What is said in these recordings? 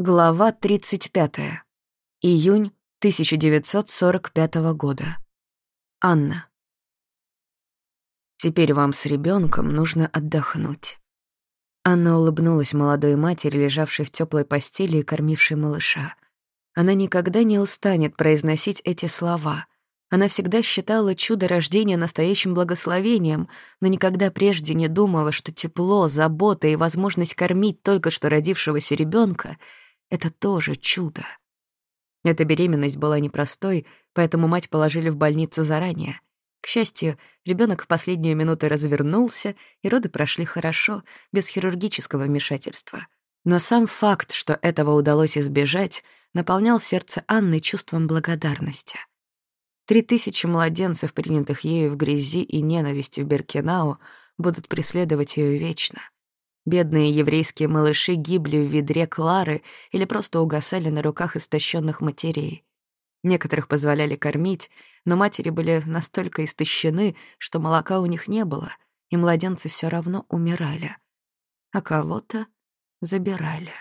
Глава 35. Июнь 1945 года. Анна. Теперь вам с ребенком нужно отдохнуть. Анна улыбнулась молодой матери, лежавшей в теплой постели и кормившей малыша. Она никогда не устанет произносить эти слова. Она всегда считала чудо рождения настоящим благословением, но никогда прежде не думала, что тепло, забота и возможность кормить только что родившегося ребенка — это тоже чудо. Эта беременность была непростой, поэтому мать положили в больницу заранее. К счастью, ребенок в последние минуты развернулся, и роды прошли хорошо, без хирургического вмешательства. Но сам факт, что этого удалось избежать, наполнял сердце Анны чувством благодарности. Три тысячи младенцев, принятых ею в грязи и ненависти в Беркинау, будут преследовать ее вечно — Бедные еврейские малыши гибли в ведре Клары или просто угасали на руках истощенных матерей. Некоторых позволяли кормить, но матери были настолько истощены, что молока у них не было, и младенцы все равно умирали. А кого-то забирали.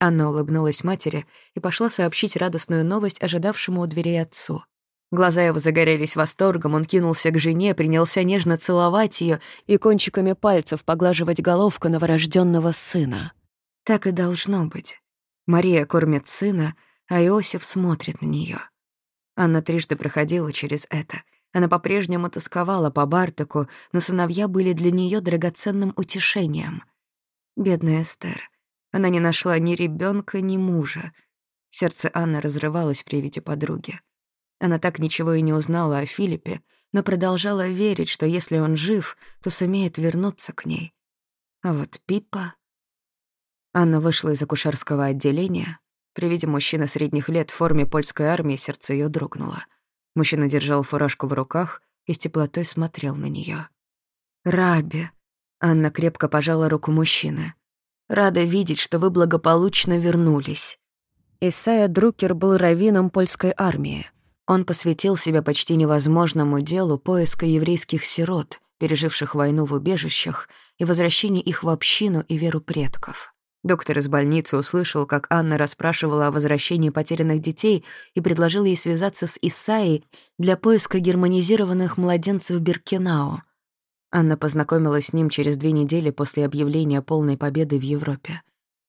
Анна улыбнулась матери и пошла сообщить радостную новость ожидавшему у дверей отцу. Глаза его загорелись восторгом, он кинулся к жене, принялся нежно целовать ее и кончиками пальцев поглаживать головку новорожденного сына. Так и должно быть. Мария кормит сына, а Иосиф смотрит на нее. Анна трижды проходила через это. Она по-прежнему тосковала по Бартаку, но сыновья были для нее драгоценным утешением. Бедная Эстер. Она не нашла ни ребенка, ни мужа. Сердце Анны разрывалось при виде подруги. Она так ничего и не узнала о Филиппе, но продолжала верить, что если он жив, то сумеет вернуться к ней. А вот Пипа... Анна вышла из акушерского отделения. При виде мужчины средних лет в форме польской армии сердце ее дрогнуло. Мужчина держал фуражку в руках и с теплотой смотрел на нее. «Раби!» — Анна крепко пожала руку мужчины. «Рада видеть, что вы благополучно вернулись». Исайя Друкер был раввином польской армии. Он посвятил себя почти невозможному делу поиска еврейских сирот, переживших войну в убежищах, и возвращения их в общину и веру предков. Доктор из больницы услышал, как Анна расспрашивала о возвращении потерянных детей и предложил ей связаться с Исаей для поиска германизированных младенцев Биркинау. Анна познакомилась с ним через две недели после объявления полной победы в Европе.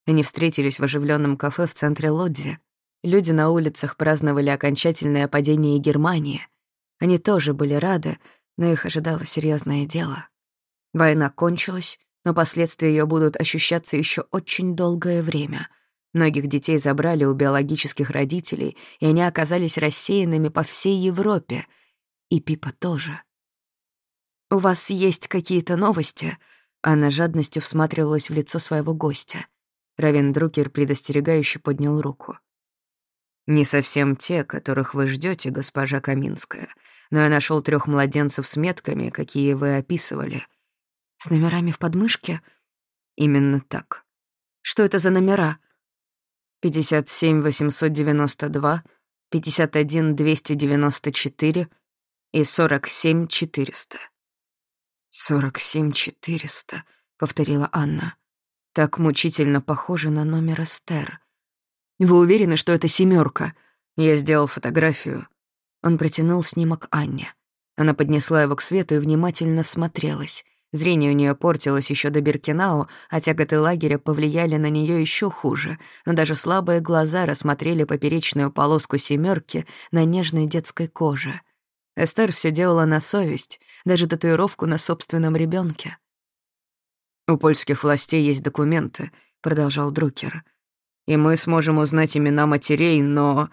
Они встретились в оживленном кафе в центре Лодзи. Люди на улицах праздновали окончательное падение Германии. Они тоже были рады, но их ожидало серьезное дело. Война кончилась, но последствия ее будут ощущаться еще очень долгое время. Многих детей забрали у биологических родителей, и они оказались рассеянными по всей Европе. И Пипа тоже. «У вас есть какие-то новости?» Она жадностью всматривалась в лицо своего гостя. Равен Друкер предостерегающе поднял руку. Не совсем те, которых вы ждете, госпожа Каминская, но я нашел трех младенцев с метками, какие вы описывали. С номерами в подмышке? Именно так. Что это за номера? 57 892, 51 294 и 47 400. 47 400, повторила Анна. Так мучительно похоже на номер Эстер. Вы уверены, что это семерка? Я сделал фотографию. Он протянул снимок Анне. Она поднесла его к свету и внимательно всмотрелась. Зрение у нее портилось еще до Биркинау, а тяготы лагеря повлияли на нее еще хуже, но даже слабые глаза рассмотрели поперечную полоску семерки на нежной детской коже. Эстер все делала на совесть, даже татуировку на собственном ребенке. «У польских властей есть документы», — продолжал Друкер и мы сможем узнать имена матерей, но...»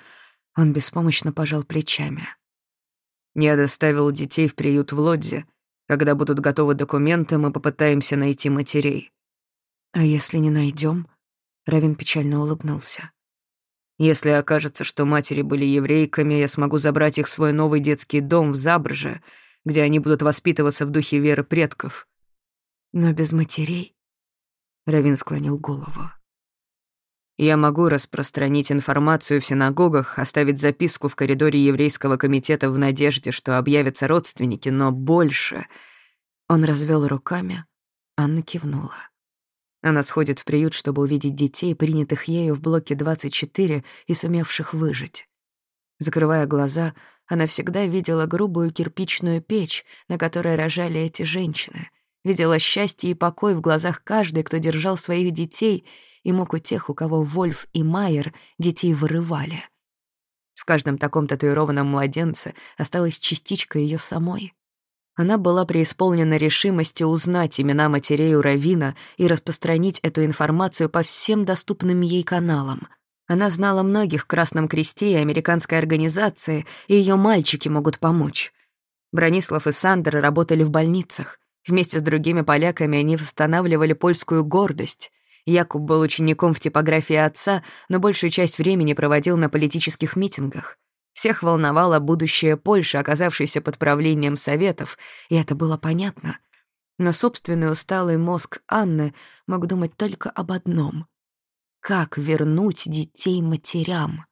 Он беспомощно пожал плечами. «Я доставил детей в приют в Лодзе. Когда будут готовы документы, мы попытаемся найти матерей». «А если не найдем? Равин печально улыбнулся. «Если окажется, что матери были еврейками, я смогу забрать их в свой новый детский дом в Забрже, где они будут воспитываться в духе веры предков». «Но без матерей?» Равин склонил голову. Я могу распространить информацию в синагогах, оставить записку в коридоре еврейского комитета в надежде, что объявятся родственники, но больше... Он развел руками, Анна кивнула. Она сходит в приют, чтобы увидеть детей, принятых ею в блоке 24 и сумевших выжить. Закрывая глаза, она всегда видела грубую кирпичную печь, на которой рожали эти женщины, видела счастье и покой в глазах каждой, кто держал своих детей, и мог у тех, у кого Вольф и Майер детей вырывали. В каждом таком татуированном младенце осталась частичка ее самой. Она была преисполнена решимости узнать имена матерей у Равина и распространить эту информацию по всем доступным ей каналам. Она знала многих в Красном Кресте и американской организации, и ее мальчики могут помочь. Бронислав и Сандер работали в больницах. Вместе с другими поляками они восстанавливали польскую гордость. Якуб был учеником в типографии отца, но большую часть времени проводил на политических митингах. Всех волновало будущее Польши, оказавшейся под правлением Советов, и это было понятно. Но собственный усталый мозг Анны мог думать только об одном — как вернуть детей матерям.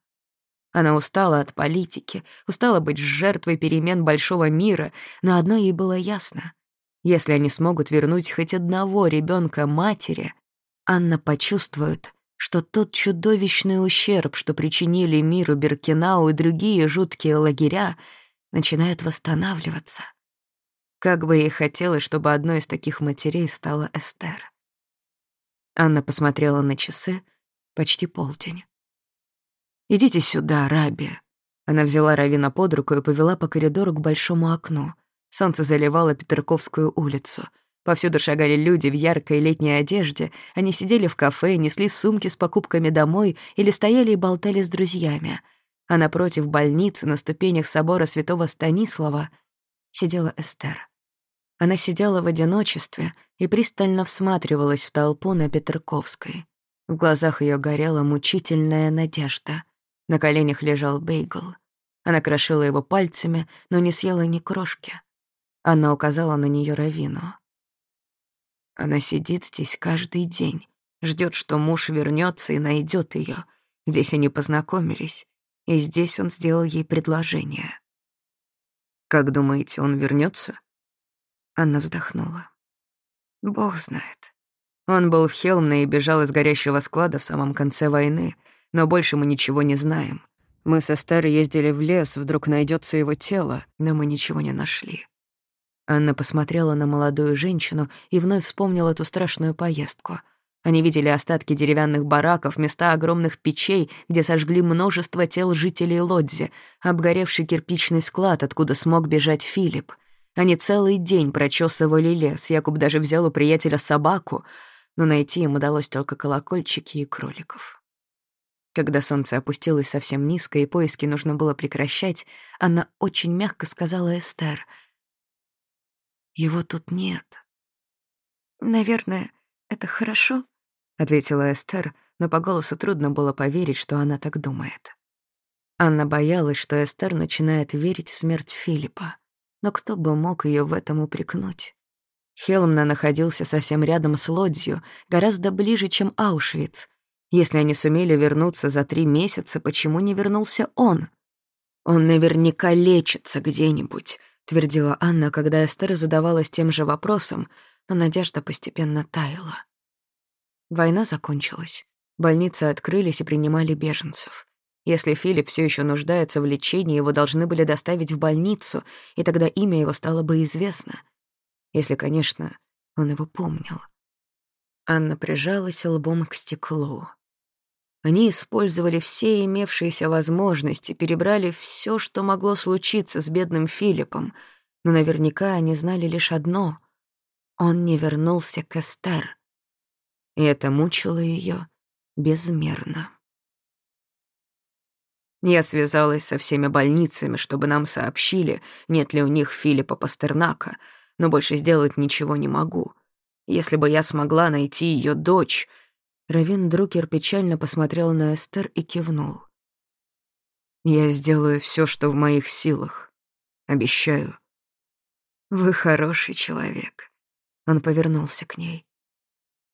Она устала от политики, устала быть жертвой перемен большого мира, но одно ей было ясно. Если они смогут вернуть хоть одного ребенка матери, Анна почувствует, что тот чудовищный ущерб, что причинили миру Беркинау и другие жуткие лагеря, начинает восстанавливаться. Как бы ей хотелось, чтобы одной из таких матерей стала Эстер. Анна посмотрела на часы. Почти полдень. «Идите сюда, Раби». Она взяла Равина под руку и повела по коридору к большому окну. Солнце заливало Петерковскую улицу — Повсюду шагали люди в яркой летней одежде, они сидели в кафе, несли сумки с покупками домой или стояли и болтали с друзьями. А напротив больницы, на ступенях собора святого Станислава, сидела Эстер. Она сидела в одиночестве и пристально всматривалась в толпу на Петерковской. В глазах ее горела мучительная надежда. На коленях лежал бейгл. Она крошила его пальцами, но не съела ни крошки. Она указала на нее Равину. Она сидит здесь каждый день, ждет, что муж вернется и найдет ее. Здесь они познакомились, и здесь он сделал ей предложение. «Как думаете, он вернется? Анна вздохнула. «Бог знает. Он был в Хелмне и бежал из горящего склада в самом конце войны, но больше мы ничего не знаем. Мы со Старой ездили в лес, вдруг найдется его тело, но мы ничего не нашли. Анна посмотрела на молодую женщину и вновь вспомнила эту страшную поездку. Они видели остатки деревянных бараков, места огромных печей, где сожгли множество тел жителей Лодзи, обгоревший кирпичный склад, откуда смог бежать Филипп. Они целый день прочесывали лес, Якуб даже взял у приятеля собаку, но найти им удалось только колокольчики и кроликов. Когда солнце опустилось совсем низко и поиски нужно было прекращать, она очень мягко сказала Эстер — его тут нет. Наверное, это хорошо, ответила Эстер, но по голосу трудно было поверить, что она так думает. Анна боялась, что Эстер начинает верить в смерть Филиппа. Но кто бы мог ее в этом упрекнуть? Хелмна находился совсем рядом с Лодзью, гораздо ближе, чем Аушвиц. Если они сумели вернуться за три месяца, почему не вернулся он? Он наверняка лечится где-нибудь, твердила Анна, когда Эстер задавалась тем же вопросом, но надежда постепенно таяла. Война закончилась. Больницы открылись и принимали беженцев. Если Филипп все еще нуждается в лечении, его должны были доставить в больницу, и тогда имя его стало бы известно. Если, конечно, он его помнил. Анна прижалась лбом к стеклу. Они использовали все имевшиеся возможности, перебрали все, что могло случиться с бедным Филиппом, но наверняка они знали лишь одно — он не вернулся к Эстер. И это мучило ее безмерно. Я связалась со всеми больницами, чтобы нам сообщили, нет ли у них Филиппа Пастернака, но больше сделать ничего не могу. Если бы я смогла найти ее дочь, Равин Друкер печально посмотрел на Эстер и кивнул. «Я сделаю все, что в моих силах. Обещаю». «Вы хороший человек». Он повернулся к ней.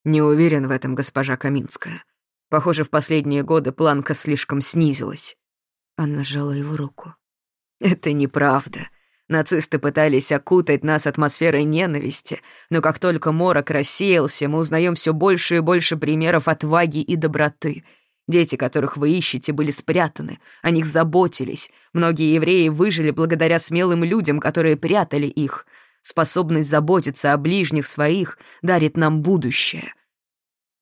«Не уверен в этом, госпожа Каминская. Похоже, в последние годы планка слишком снизилась». Анна сжала его руку. «Это неправда. Нацисты пытались окутать нас атмосферой ненависти, но как только морок рассеялся, мы узнаем все больше и больше примеров отваги и доброты. Дети, которых вы ищете, были спрятаны, о них заботились. Многие евреи выжили благодаря смелым людям, которые прятали их. Способность заботиться о ближних своих дарит нам будущее.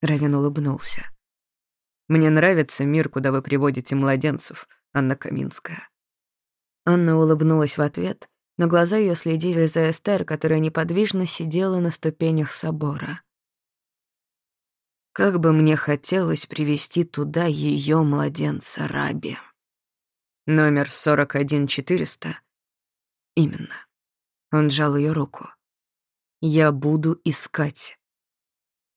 Равин улыбнулся. «Мне нравится мир, куда вы приводите младенцев, Анна Каминская». Анна улыбнулась в ответ, но глаза ее следили за Эстер, которая неподвижно сидела на ступенях собора. Как бы мне хотелось привести туда ее младенца Раби. Номер 41400. Именно. Он сжал ее руку. Я буду искать.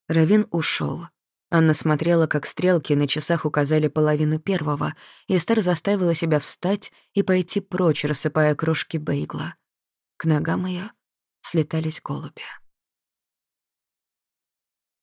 Равин ушел. Анна смотрела, как стрелки на часах указали половину первого, и Эстер заставила себя встать и пойти прочь, рассыпая крошки бейгла. К ногам ее слетались голуби.